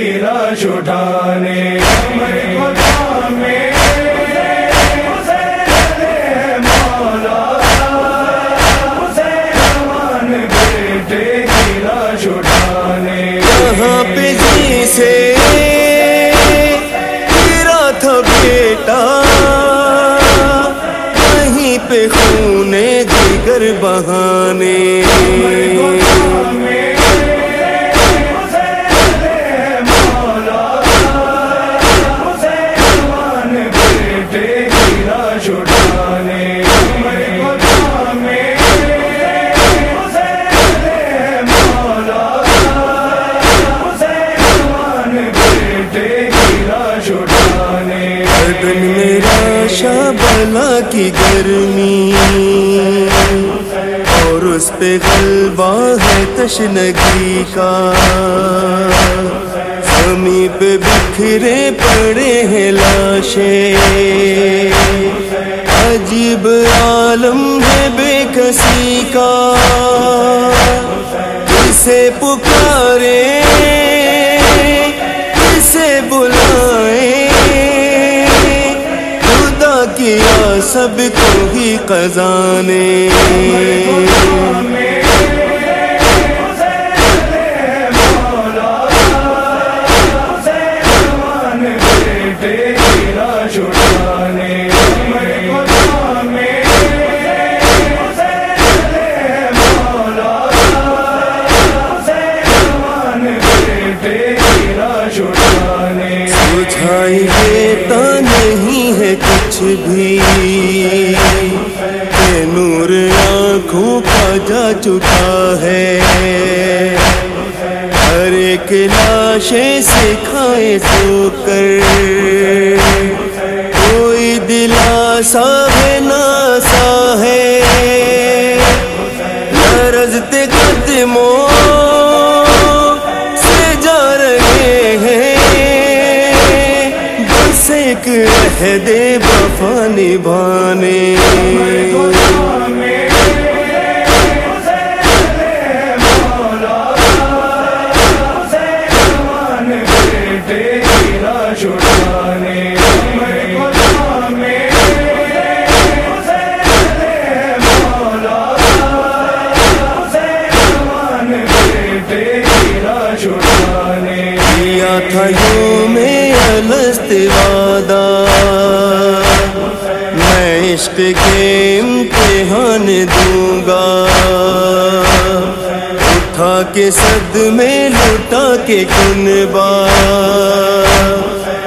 بیٹے چھٹانے کمر میں یہاں پہ جی سے بیٹا۔ پہ جگر بہانے۔ چھٹانے بدن میرا شابلا کی گرمی اور اس پہ غلبہ ہے تشنگی کا زمیں پہ بکھرے پڑے ہیں لاشیں عجیب عالم ہے بے کسی کا کسے پکارے کیا سب کو ہی خزانے۔ جوان نور آنکھوں کا جا چکا ہے۔ ہر ایک لاشیں سے کھائے سو کر۔ کوئی دلاسا ہے، ناسا ہے۔ لرزتے قدموں سے جا رہے ہیں۔ بس ایک عہد وفا نبھانے۔ تھا یوں میں الست وعدہ۔ میں عشق کے امتحان دوں گا۔ اٹھا کے صد میں لٹا کے کنبا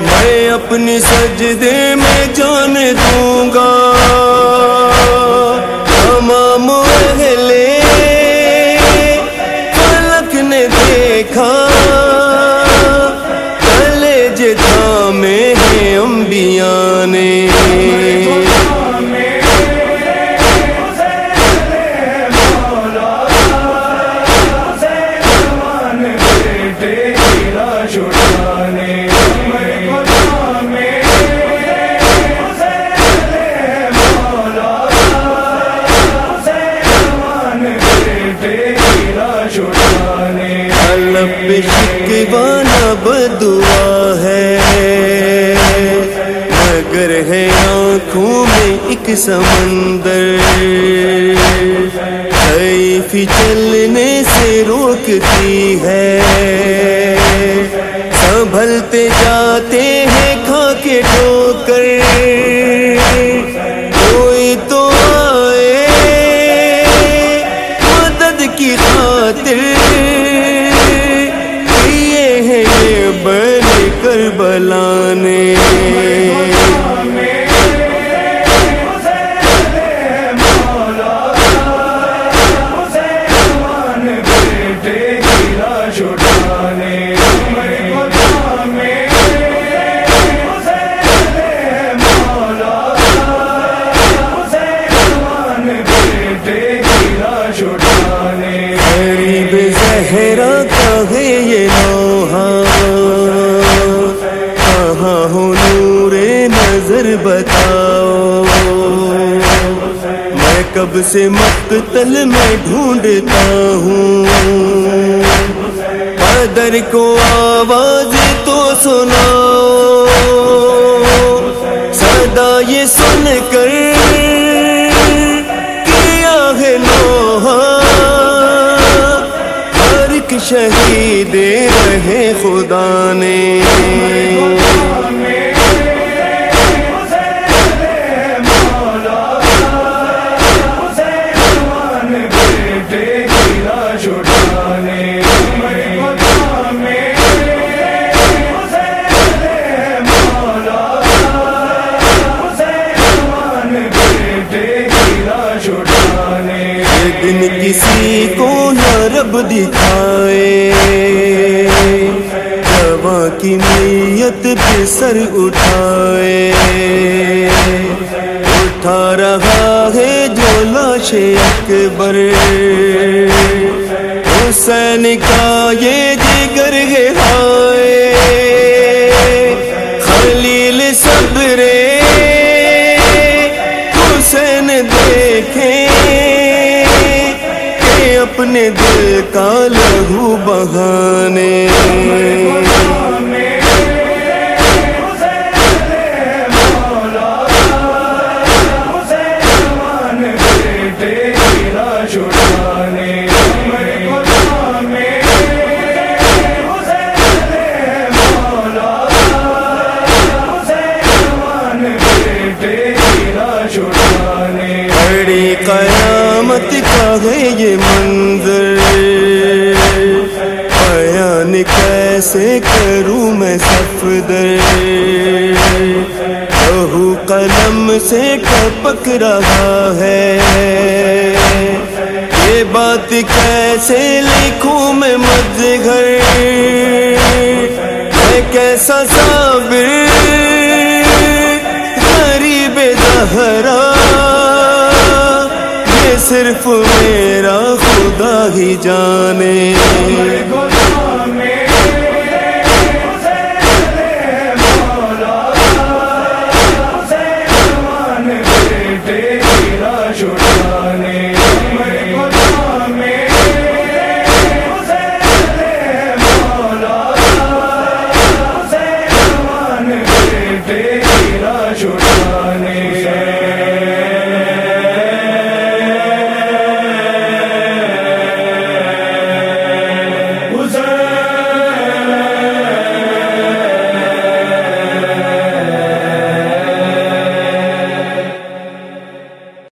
میں اپنی سجدے میں جان دوں گا۔ شکوانا بدعا ہے مگر ہے آنکھوں میں ایک سمندر کیفی چلنے سے روکتی ہے کر کوئی تو آئے مدد کی خاطر یہ ہے بل کر بلانے کب سے مقتل میں ڈھونڈتا ہوں؟ قدر کو آواز تو سناؤ۔ صدا یہ سن کر کیا ہے نوحا ہر ایک شہید رہے خدا نے۔ دکھائے۔ جوان کی نیت پہ سر اٹھائے۔ اٹھا رہا ہے جو لاش اکبر۔ حسین کا یہ جگر ہے ہاں۔ کا لہو بہانے قیامت کا ہے یہ منظر کیسے کروں میں سفدر بہو قلم سے ٹپک رہا ہے۔ یہ بات کیسے لکھوں میں مد گھر؟ میں کیسا صابر؟ غریب زہرا۔ یہ صرف میرا خدا ہی جانے۔